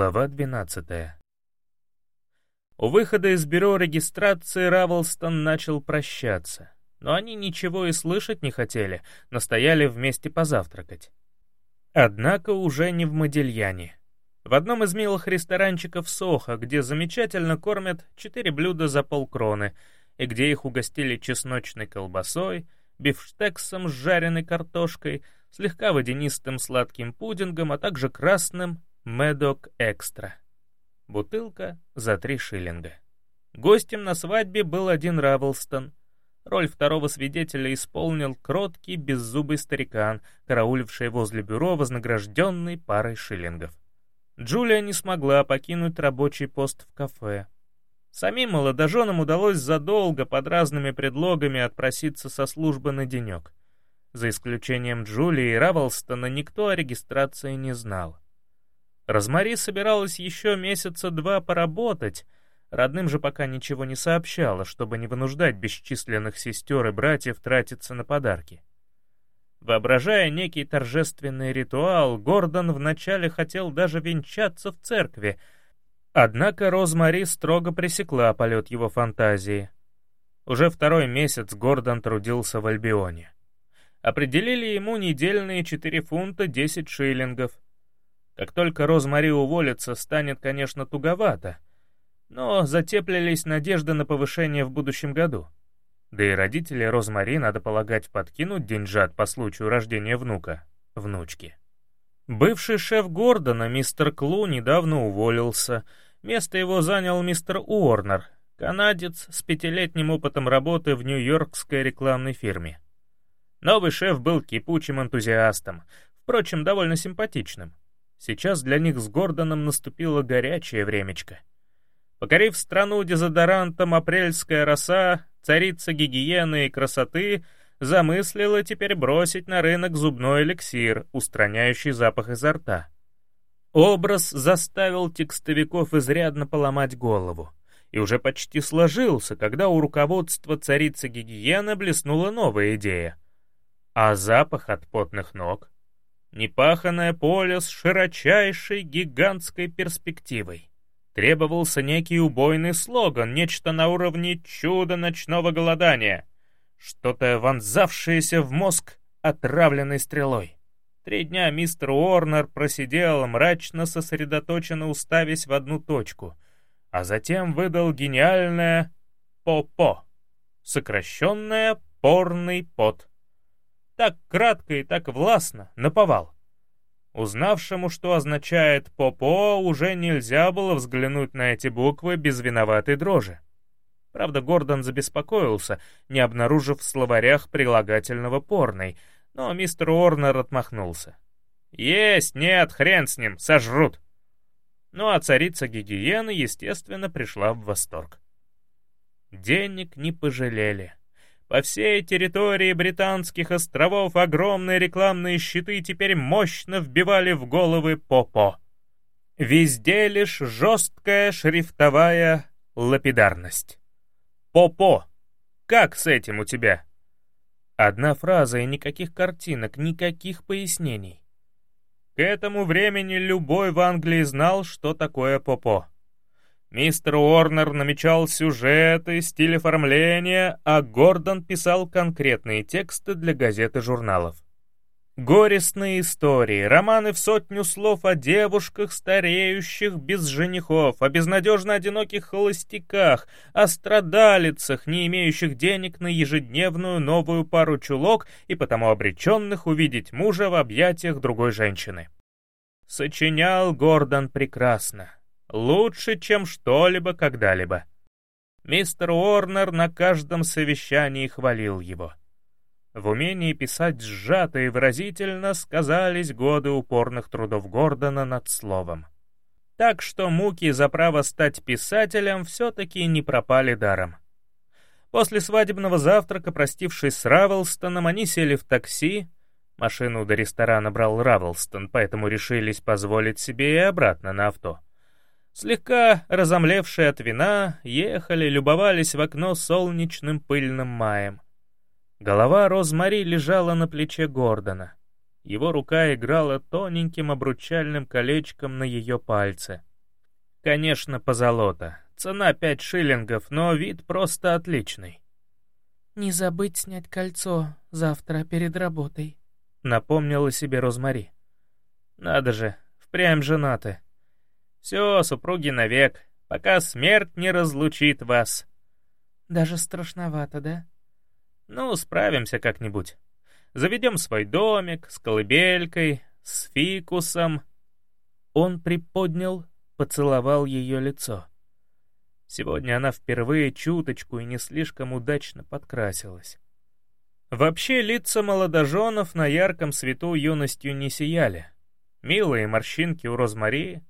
Глава 12 У выхода из бюро регистрации Равелстон начал прощаться, но они ничего и слышать не хотели, настояли вместе позавтракать. Однако уже не в Модельяне. В одном из милых ресторанчиков Соха, где замечательно кормят четыре блюда за полкроны, и где их угостили чесночной колбасой, бифштексом с жареной картошкой, слегка водянистым сладким пудингом, а также красным Медок Экстра. Бутылка за три шиллинга. Гостем на свадьбе был один Равелстон. Роль второго свидетеля исполнил кроткий, беззубый старикан, карауливший возле бюро, вознагражденный парой шиллингов. Джулия не смогла покинуть рабочий пост в кафе. Самим молодоженам удалось задолго под разными предлогами отпроситься со службы на денек. За исключением Джулии и Равелстона никто о регистрации не знал. Розмари собиралась еще месяца два поработать, родным же пока ничего не сообщала, чтобы не вынуждать бесчисленных сестер и братьев тратиться на подарки. Воображая некий торжественный ритуал, Гордон вначале хотел даже венчаться в церкви, однако Розмари строго пресекла полет его фантазии. Уже второй месяц Гордон трудился в Альбионе. Определили ему недельные 4 фунта 10 шиллингов. Как только Розмари уволится, станет, конечно, туговато, но затеплились надежды на повышение в будущем году. Да и родители Розмари, надо полагать, подкинуть деньжат по случаю рождения внука, внучки. Бывший шеф Гордона, мистер Клу, недавно уволился. Место его занял мистер Уорнер, канадец с пятилетним опытом работы в нью-йоркской рекламной фирме. Новый шеф был кипучим энтузиастом, впрочем, довольно симпатичным. Сейчас для них с Гордоном наступило горячее времечко. Покорив страну дезодорантом апрельская роса, царица гигиены и красоты замыслила теперь бросить на рынок зубной эликсир, устраняющий запах изо рта. Образ заставил текстовиков изрядно поломать голову и уже почти сложился, когда у руководства царицы гигиены блеснула новая идея — а запах от потных ног? Непаханное поле с широчайшей гигантской перспективой. Требовался некий убойный слоган, нечто на уровне чуда ночного голодания, что-то вонзавшееся в мозг отравленной стрелой. Три дня мистер Уорнер просидел, мрачно сосредоточенно уставясь в одну точку, а затем выдал гениальное «по-по», сокращенное «порный пот». Так кратко и так властно, наповал. Узнавшему, что означает «попо», уже нельзя было взглянуть на эти буквы без виноватой дрожи. Правда, Гордон забеспокоился, не обнаружив в словарях прилагательного «порной», но мистер Уорнер отмахнулся. «Есть, нет, хрен с ним, сожрут!» Ну а царица гигиены, естественно, пришла в восторг. Денег не пожалели. По всей территории британских островов огромные рекламные щиты теперь мощно вбивали в головы Попо. Везде лишь жесткая шрифтовая лапидарность. Попо, как с этим у тебя? Одна фраза и никаких картинок, никаких пояснений. К этому времени любой в Англии знал, что такое Попо. Мистер Уорнер намечал сюжеты, стиль оформления, а Гордон писал конкретные тексты для газет и журналов. Горестные истории, романы в сотню слов о девушках, стареющих без женихов, о безнадежно одиноких холостяках, о страдалицах, не имеющих денег на ежедневную новую пару чулок и потому обреченных увидеть мужа в объятиях другой женщины. Сочинял Гордон прекрасно. Лучше, чем что-либо когда-либо. Мистер Уорнер на каждом совещании хвалил его. В умении писать сжато и выразительно сказались годы упорных трудов Гордона над словом. Так что муки за право стать писателем все-таки не пропали даром. После свадебного завтрака, простившись с Равелстоном, они сели в такси. Машину до ресторана брал Равелстон, поэтому решились позволить себе и обратно на авто. Слегка разомлевшие от вина, ехали, любовались в окно солнечным пыльным маем. Голова Розмари лежала на плече Гордона. Его рука играла тоненьким обручальным колечком на ее пальце. Конечно, позолота. Цена пять шиллингов, но вид просто отличный. «Не забыть снять кольцо завтра перед работой», — напомнила себе Розмари. «Надо же, впрямь женаты. Все, супруги навек, пока смерть не разлучит вас». «Даже страшновато, да?» «Ну, справимся как-нибудь. Заведем свой домик с колыбелькой, с фикусом». Он приподнял, поцеловал ее лицо. Сегодня она впервые чуточку и не слишком удачно подкрасилась. Вообще лица молодоженов на ярком свету юностью не сияли. Милые морщинки у Розмари,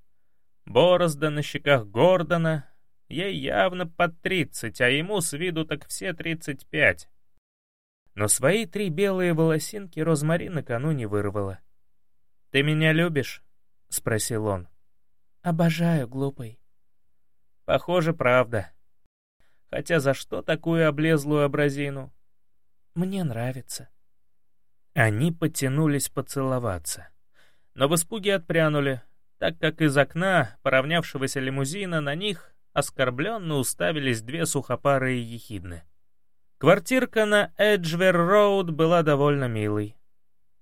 борозда на щеках Гордона, ей явно под тридцать, а ему с виду так все тридцать пять. Но свои три белые волосинки Розмари накануне вырвала. «Ты меня любишь?» — спросил он. «Обожаю, глупый». Похоже, правда. Хотя за что такую облезлую образину? Мне нравится. Они потянулись поцеловаться. Но в испуге отпрянули, так как из окна поравнявшегося лимузина на них оскорбленно уставились две сухопарые ехидны. Квартирка на Эджвер-Роуд была довольно милой.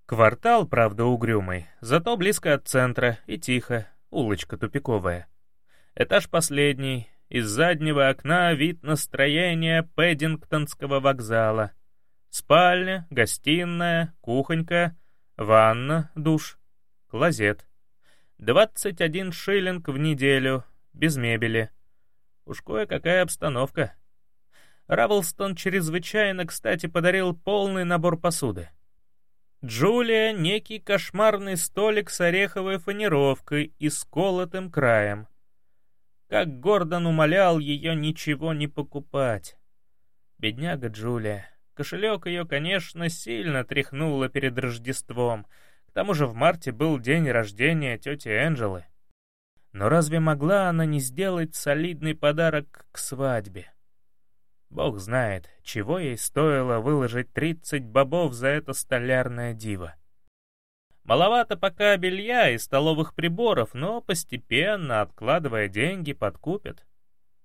Квартал, правда, угрюмый, зато близко от центра и тихо, улочка тупиковая. Этаж последний. Из заднего окна вид на строение Пэддингтонского вокзала. Спальня, гостиная, кухонька, ванна, душ, клозет. 21 шиллинг в неделю, без мебели. Уж кое-какая обстановка. Равлстон чрезвычайно, кстати, подарил полный набор посуды. Джулия — некий кошмарный столик с ореховой фанеровкой и сколотым краем — как Гордон умолял ее ничего не покупать. Бедняга Джулия. Кошелек ее, конечно, сильно тряхнуло перед Рождеством. Тому же в марте был день рождения тети Энджелы. Но разве могла она не сделать солидный подарок к свадьбе? Бог знает, чего ей стоило выложить 30 бобов за это столярное диво. Маловато пока белья и столовых приборов, но постепенно, откладывая деньги, подкупят.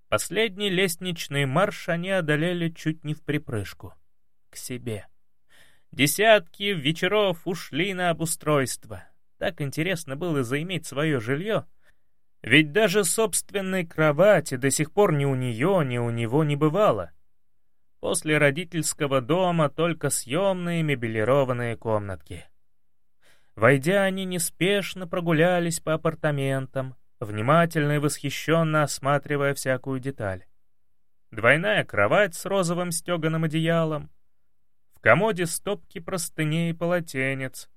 Последний лестничный марш они одолели чуть не в припрыжку. К себе. Десятки вечеров ушли на обустройство. Так интересно было заиметь свое жилье. Ведь даже собственной кровати до сих пор ни у нее, ни у него не бывало. После родительского дома только съемные мебелированные комнатки — Войдя, они неспешно прогулялись по апартаментам, внимательно и восхищенно осматривая всякую деталь. Двойная кровать с розовым стеганым одеялом, комоде стопки простыней и полотенец,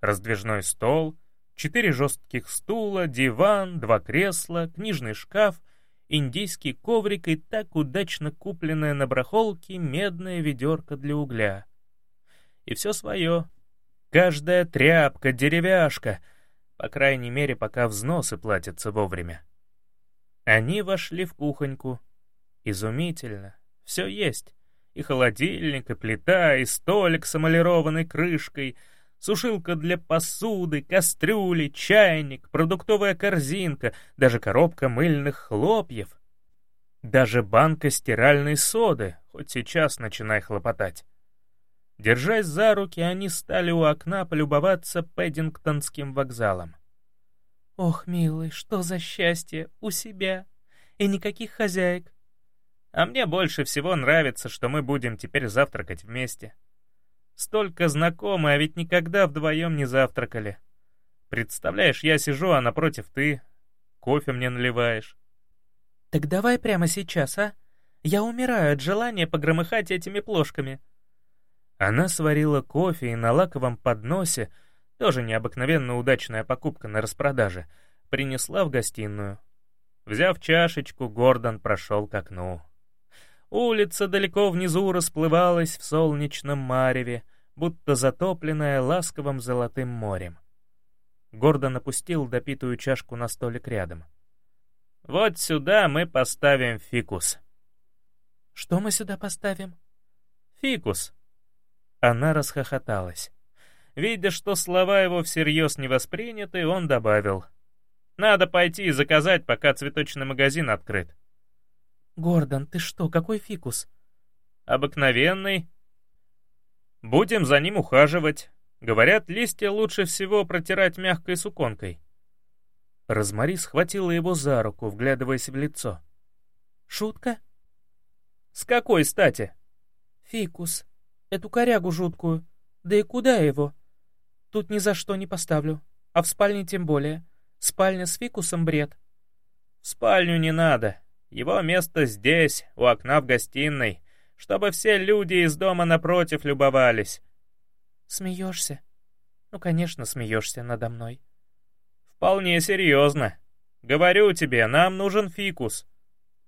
раздвижной стол, четыре жестких стула, диван, два кресла, книжный шкаф, индийский коврик и так удачно купленная на брахолке медная ведерко для угля. И все свое — Каждая тряпка, деревяшка, по крайней мере, пока взносы платятся вовремя. Они вошли в кухоньку. Изумительно. Все есть. И холодильник, и плита, и столик с эмалированной крышкой, сушилка для посуды, кастрюли, чайник, продуктовая корзинка, даже коробка мыльных хлопьев. Даже банка стиральной соды, хоть сейчас начинай хлопотать. Держась за руки, они стали у окна полюбоваться Пэддингтонским вокзалом. «Ох, милый, что за счастье! У себя! И никаких хозяек!» «А мне больше всего нравится, что мы будем теперь завтракать вместе. Столько знакомы, а ведь никогда вдвоем не завтракали. Представляешь, я сижу, а напротив ты. Кофе мне наливаешь». «Так давай прямо сейчас, а? Я умираю от желания погромыхать этими плошками». Она сварила кофе и на лаковом подносе, тоже необыкновенно удачная покупка на распродаже, принесла в гостиную. Взяв чашечку, Гордон прошел к окну. Улица далеко внизу расплывалась в солнечном мареве, будто затопленная ласковым золотым морем. Гордон опустил допитую чашку на столик рядом. «Вот сюда мы поставим фикус». «Что мы сюда поставим?» «Фикус», она расхохоталась. Видя, что слова его всерьез не восприняты, он добавил. Надо пойти и заказать, пока цветочный магазин открыт. «Гордон, ты что, какой фикус?» «Обыкновенный. Будем за ним ухаживать. Говорят, листья лучше всего протирать мягкой суконкой». Розмари схватила его за руку, вглядываясь в лицо. «Шутка?» «С какой стати?» «Фикус. Эту корягу жуткую. Да и куда его? Тут ни за что не поставлю. А в спальне тем более. Спальня с фикусом бред». «В спальню не надо. Его место здесь, у окна в гостиной, чтобы все люди из дома напротив любовались». «Смеешься?» «Ну, конечно, смеешься надо мной». «Вполне серьезно. Говорю тебе, нам нужен фикус».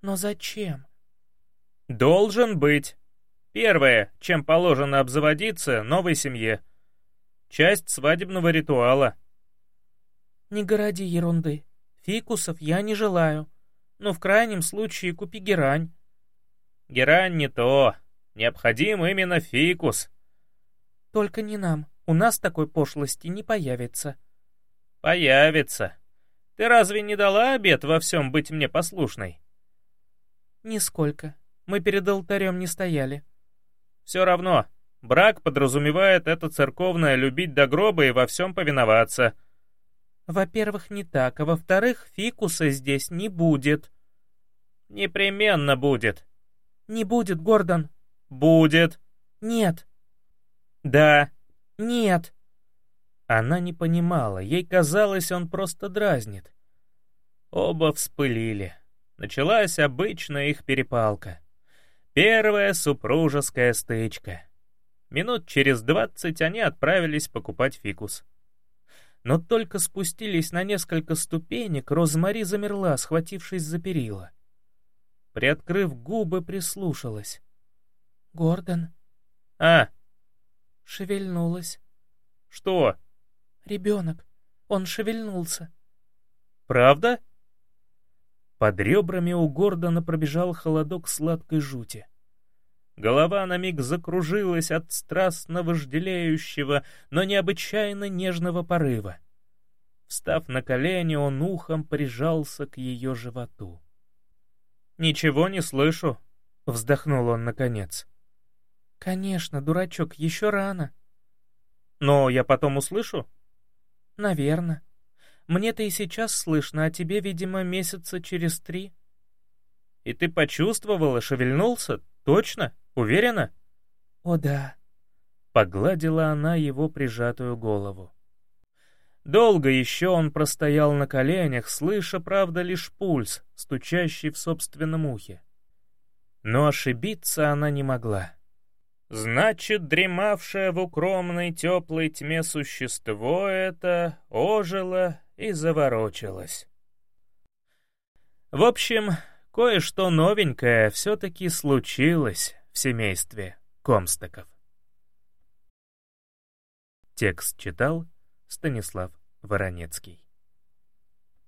«Но зачем?» «Должен быть. Первое, чем положено обзаводиться новой семье. Часть свадебного ритуала». «Не городи ерунды. Фикусов я не желаю. Но в крайнем случае купи герань». «Герань не то. Необходим именно фикус». «Только не нам. У нас такой пошлости не появится». «Появится. Ты разве не дала обет во всем быть мне послушной?» «Нисколько. Мы перед алтарем не стояли». «Все равно. Брак подразумевает это церковное любить до гроба и во всем повиноваться». «Во-первых, не так, а во-вторых, фикуса здесь не будет». «Непременно будет». «Не будет, Гордон». «Будет». «Нет». «Да». «Нет». Она не понимала, ей казалось, он просто дразнит. Оба вспылили. Началась обычная их перепалка. Первая супружеская стычка. Минут через двадцать они отправились покупать фикус. Но только спустились на несколько ступенек, Розмари замерла, схватившись за перила. Приоткрыв губы, прислушалась. «Гордон?» «А?» «Шевельнулась». «Что?» Ребенок. Он шевельнулся. Правда? Под ребрами у Гордона пробежал холодок сладкой жути. Голова на миг закружилась от страстно вожделеющего, но необычайно нежного порыва. Встав на колени, он ухом прижался к ее животу. «Ничего не слышу», — вздохнул он наконец. «Конечно, дурачок, еще рано». «Но я потом услышу?» «Наверно. Мне-то и сейчас слышно, а тебе, видимо, месяца через три». «И ты почувствовала, шевельнулся? Точно? Уверена?» «О да». Погладила она его прижатую голову. Долго еще он простоял на коленях, слыша, правда, лишь пульс, стучащий в собственном ухе. Но ошибиться она не могла. Значит, дремавшее в укромной теплой тьме существо это ожило и заворочилось. В общем, кое-что новенькое все-таки случилось в семействе Комстоков. Текст читал Станислав Воронецкий.